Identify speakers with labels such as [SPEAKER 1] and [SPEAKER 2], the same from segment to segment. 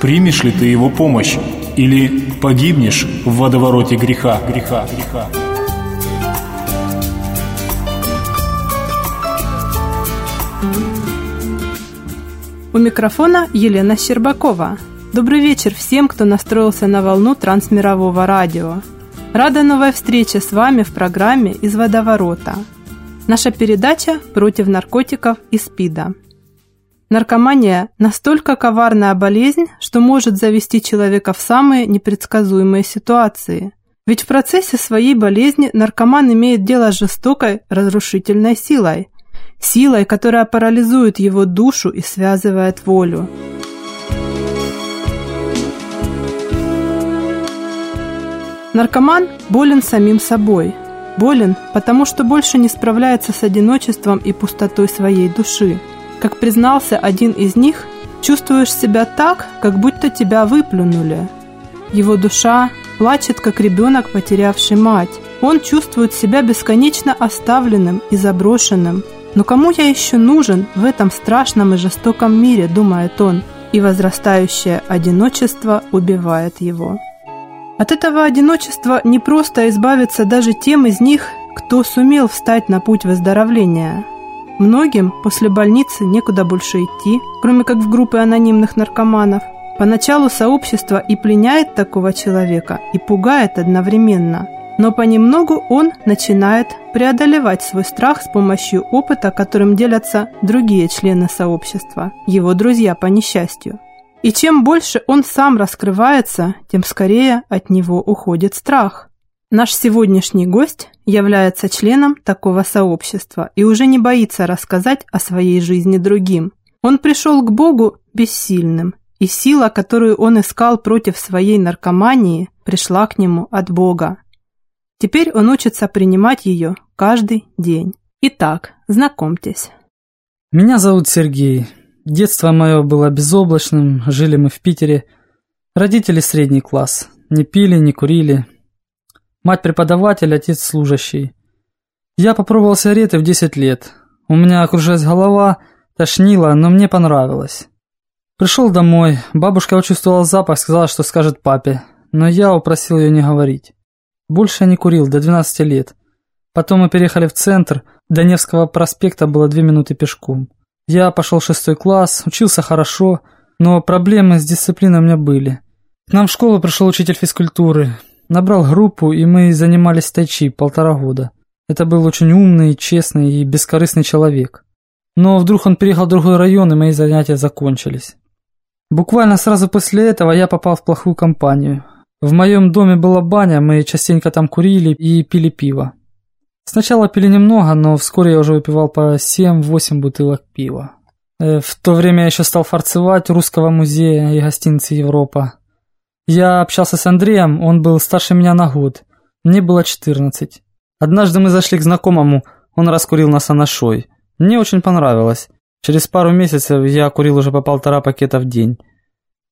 [SPEAKER 1] Примешь ли ты его помощь или погибнешь в водовороте греха, греха, греха.
[SPEAKER 2] У микрофона Елена Щербакова. Добрый вечер всем, кто настроился на волну трансмирового радио. Рада новой встрече с вами в программе «Из водоворота». Наша передача против наркотиков и СПИДа. Наркомания – настолько коварная болезнь, что может завести человека в самые непредсказуемые ситуации. Ведь в процессе своей болезни наркоман имеет дело с жестокой, разрушительной силой – силой, которая парализует его душу и связывает волю. Наркоман болен самим собой. Болен, потому что больше не справляется с одиночеством и пустотой своей души. Как признался один из них, чувствуешь себя так, как будто тебя выплюнули. Его душа плачет, как ребенок, потерявший мать. Он чувствует себя бесконечно оставленным и заброшенным – но кому я еще нужен в этом страшном и жестоком мире, думает он, и возрастающее одиночество убивает его. От этого одиночества не просто избавиться даже тем из них, кто сумел встать на путь выздоровления. Многим после больницы некуда больше идти, кроме как в группы анонимных наркоманов. Поначалу сообщество и пленяет такого человека, и пугает одновременно – но понемногу он начинает преодолевать свой страх с помощью опыта, которым делятся другие члены сообщества, его друзья по несчастью. И чем больше он сам раскрывается, тем скорее от него уходит страх. Наш сегодняшний гость является членом такого сообщества и уже не боится рассказать о своей жизни другим. Он пришел к Богу бессильным, и сила, которую он искал против своей наркомании, пришла к нему от Бога. Теперь он учится принимать ее каждый день. Итак, знакомьтесь.
[SPEAKER 3] Меня зовут Сергей. Детство мое было безоблачным, жили мы в Питере. Родители средний класс. Не пили, не курили. Мать преподаватель, отец служащий. Я попробовал сигареты в 10 лет. У меня окружилась голова, тошнило, но мне понравилось. Пришел домой, бабушка почувствовала запах, сказала, что скажет папе, но я упросил ее не говорить. Больше я не курил до 12 лет. Потом мы переехали в центр, до Невского проспекта было две минуты пешком. Я пошел в шестой класс, учился хорошо, но проблемы с дисциплиной у меня были. К нам в школу пришел учитель физкультуры, набрал группу, и мы занимались тайчи полтора года. Это был очень умный, честный и бескорыстный человек. Но вдруг он переехал в другой район, и мои занятия закончились. Буквально сразу после этого я попал в плохую компанию. В моем доме была баня, мы частенько там курили и пили пиво. Сначала пили немного, но вскоре я уже выпивал по 7-8 бутылок пива. Э, в то время я еще стал фарцевать Русского музея и гостиницы Европа. Я общался с Андреем, он был старше меня на год. Мне было 14. Однажды мы зашли к знакомому, он раскурил нас анашой. Мне очень понравилось. Через пару месяцев я курил уже по полтора пакета в день.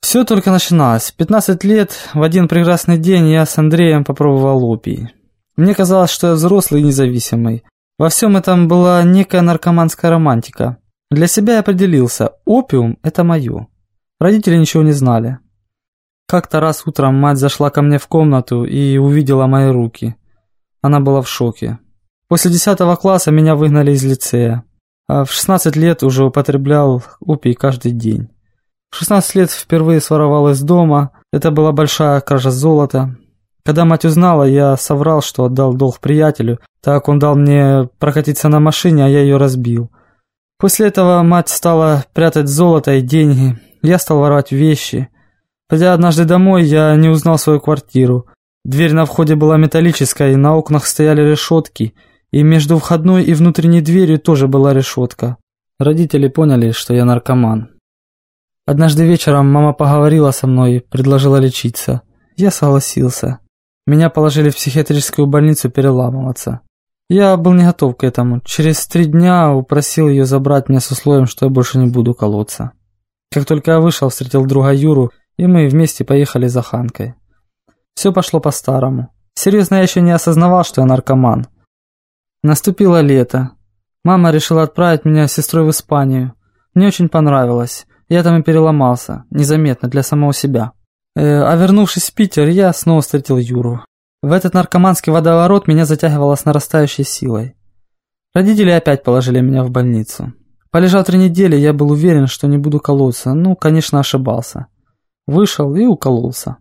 [SPEAKER 3] Все только начиналось. 15 лет, в один прекрасный день я с Андреем попробовал опий. Мне казалось, что я взрослый и независимый. Во всем этом была некая наркоманская романтика. Для себя я определился, опиум – это мое. Родители ничего не знали. Как-то раз утром мать зашла ко мне в комнату и увидела мои руки. Она была в шоке. После 10 класса меня выгнали из лицея. А в 16 лет уже употреблял опий каждый день. В 16 лет впервые своровал из дома. Это была большая кража золота. Когда мать узнала, я соврал, что отдал долг приятелю, так он дал мне прокатиться на машине, а я ее разбил. После этого мать стала прятать золото и деньги. Я стал воровать вещи. Придя однажды домой, я не узнал свою квартиру. Дверь на входе была металлическая, на окнах стояли решетки, и между входной и внутренней дверью тоже была решетка. Родители поняли, что я наркоман. Однажды вечером мама поговорила со мной предложила лечиться. Я согласился. Меня положили в психиатрическую больницу переламываться. Я был не готов к этому. Через три дня упросил ее забрать меня с условием, что я больше не буду колоться. Как только я вышел, встретил друга Юру, и мы вместе поехали за Ханкой. Все пошло по-старому. Серьезно, я еще не осознавал, что я наркоман. Наступило лето. Мама решила отправить меня с сестрой в Испанию. Мне очень понравилось. Я там и переломался, незаметно для самого себя. Э, а вернувшись в Питер, я снова встретил Юру. В этот наркоманский водоворот меня затягивало с нарастающей силой. Родители опять положили меня в больницу. Полежав три недели, я был уверен, что не буду колоться. Ну, конечно, ошибался. Вышел и укололся.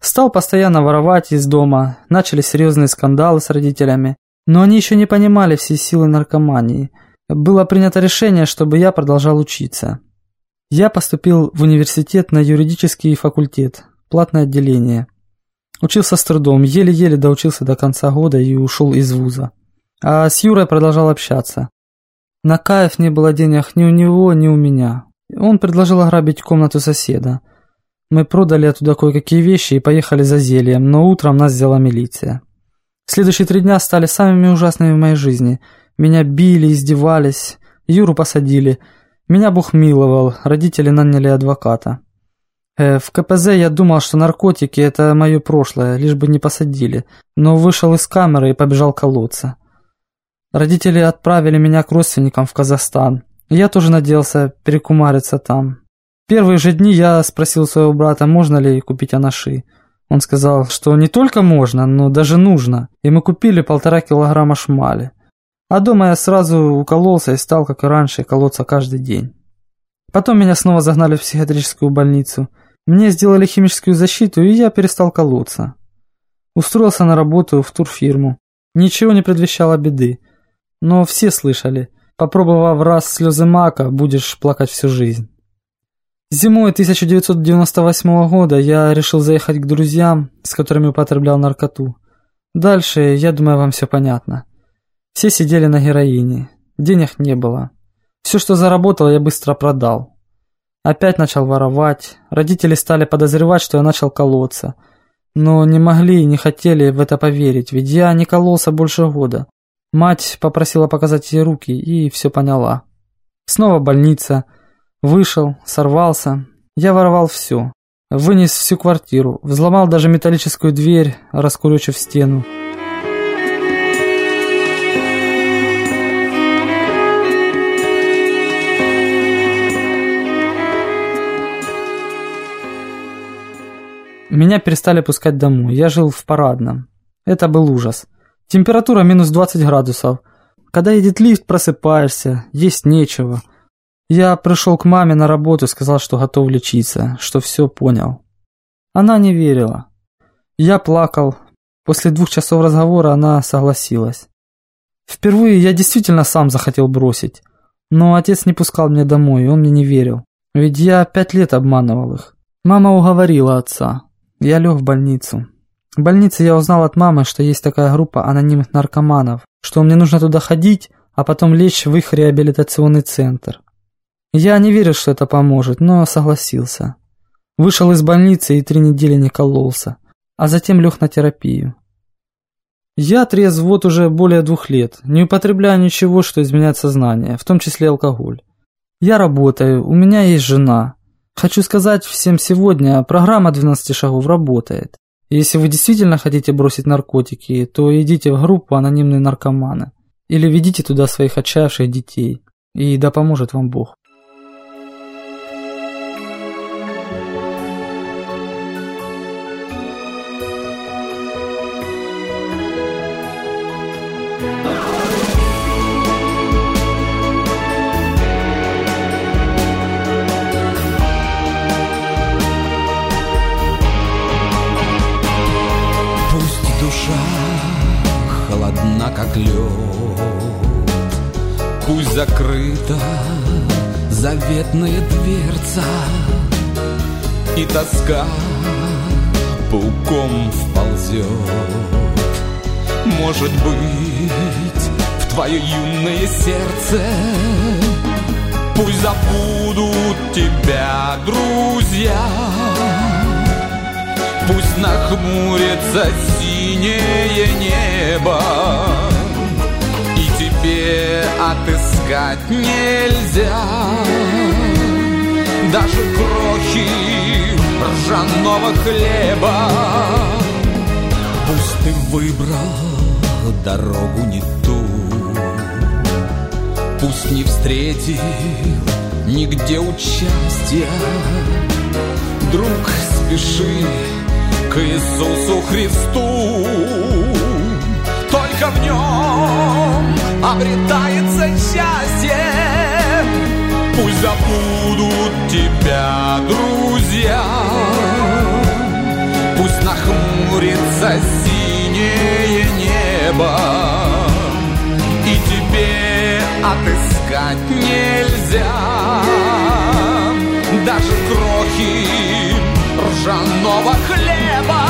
[SPEAKER 3] Стал постоянно воровать из дома, начали серьезные скандалы с родителями, но они еще не понимали всей силы наркомании. Было принято решение, чтобы я продолжал учиться. Я поступил в университет на юридический факультет, платное отделение. Учился с трудом, еле-еле доучился до конца года и ушел из вуза. А с Юрой продолжал общаться. На кайф не было денег ни у него, ни у меня. Он предложил ограбить комнату соседа – мы продали оттуда кое-какие вещи и поехали за зельем, но утром нас взяла милиция. Следующие три дня стали самыми ужасными в моей жизни. Меня били, издевались, Юру посадили. Меня Бог миловал, родители наняли адвоката. Э, в КПЗ я думал, что наркотики – это мое прошлое, лишь бы не посадили. Но вышел из камеры и побежал колоться. Родители отправили меня к родственникам в Казахстан. Я тоже надеялся перекумариться там первые же дни я спросил своего брата, можно ли купить анаши. Он сказал, что не только можно, но даже нужно. И мы купили полтора килограмма шмали. А дома я сразу укололся и стал, как и раньше, колоться каждый день. Потом меня снова загнали в психиатрическую больницу. Мне сделали химическую защиту, и я перестал колоться. Устроился на работу в турфирму. Ничего не предвещало беды. Но все слышали, попробовав раз слезы мака, будешь плакать всю жизнь. Зимой 1998 года я решил заехать к друзьям, с которыми употреблял наркоту. Дальше, я думаю, вам все понятно. Все сидели на героине. Денег не было. Все, что заработал, я быстро продал. Опять начал воровать. Родители стали подозревать, что я начал колоться. Но не могли и не хотели в это поверить, ведь я не кололся больше года. Мать попросила показать ей руки и все поняла. Снова больница. Вышел, сорвался. Я воровал все. Вынес всю квартиру, взломал даже металлическую дверь, раскурочив стену. Меня перестали пускать домой. Я жил в парадном. Это был ужас. Температура минус 20 градусов. Когда едет лифт, просыпаешься, есть нечего. Я пришел к маме на работу сказал, что готов лечиться, что все понял. Она не верила. Я плакал. После двух часов разговора она согласилась. Впервые я действительно сам захотел бросить. Но отец не пускал меня домой, он мне не верил. Ведь я пять лет обманывал их. Мама уговорила отца. Я лег в больницу. В больнице я узнал от мамы, что есть такая группа анонимных наркоманов, что мне нужно туда ходить, а потом лечь в их реабилитационный центр. Я не верил, что это поможет, но согласился. Вышел из больницы и три недели не кололся, а затем лег на терапию. Я трезв вот уже более двух лет, не употребляю ничего, что изменяет сознание, в том числе алкоголь. Я работаю, у меня есть жена. Хочу сказать всем сегодня, программа 12 шагов работает. Если вы действительно хотите бросить наркотики, то идите в группу «Анонимные наркоманы» или ведите туда своих отчаявших детей, и да поможет вам Бог.
[SPEAKER 4] Заветная дверца И тоска пауком вползет. Может быть, в твое юное сердце Пусть забудут тебя друзья. Пусть нахмурится синее небо И тебе отыскать нельзя Даже крохи ржаного хлеба Пусть ты выбрал дорогу не ту Пусть не встретил нигде участия Друг, спеши к Иисусу Христу. Только в нем обретается счастье. Пусть забудут тебя друзья. Пусть нахмурится синее небо. И тебе отыскать нельзя даже крохи ржаного хлеба.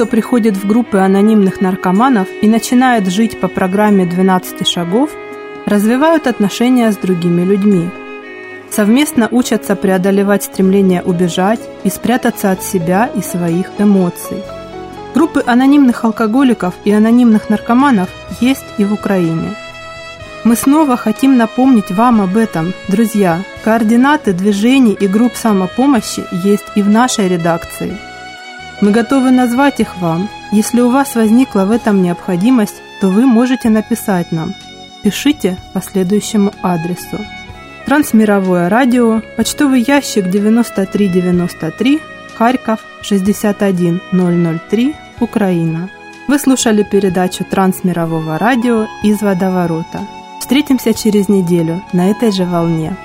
[SPEAKER 2] Кто приходит в группы анонимных наркоманов и начинает жить по программе 12 шагов, развивают отношения с другими людьми. Совместно учатся преодолевать стремление убежать и спрятаться от себя и своих эмоций. Группы анонимных алкоголиков и анонимных наркоманов есть и в Украине. Мы снова хотим напомнить вам об этом, друзья. Координаты движений и групп самопомощи есть и в нашей редакции – мы готовы назвать их вам. Если у вас возникла в этом необходимость, то вы можете написать нам. Пишите по следующему адресу. Трансмировое радио, почтовый ящик 9393, Харьков 61003, Украина. Вы слушали передачу Трансмирового радио из водоворота. Встретимся через неделю на этой же волне.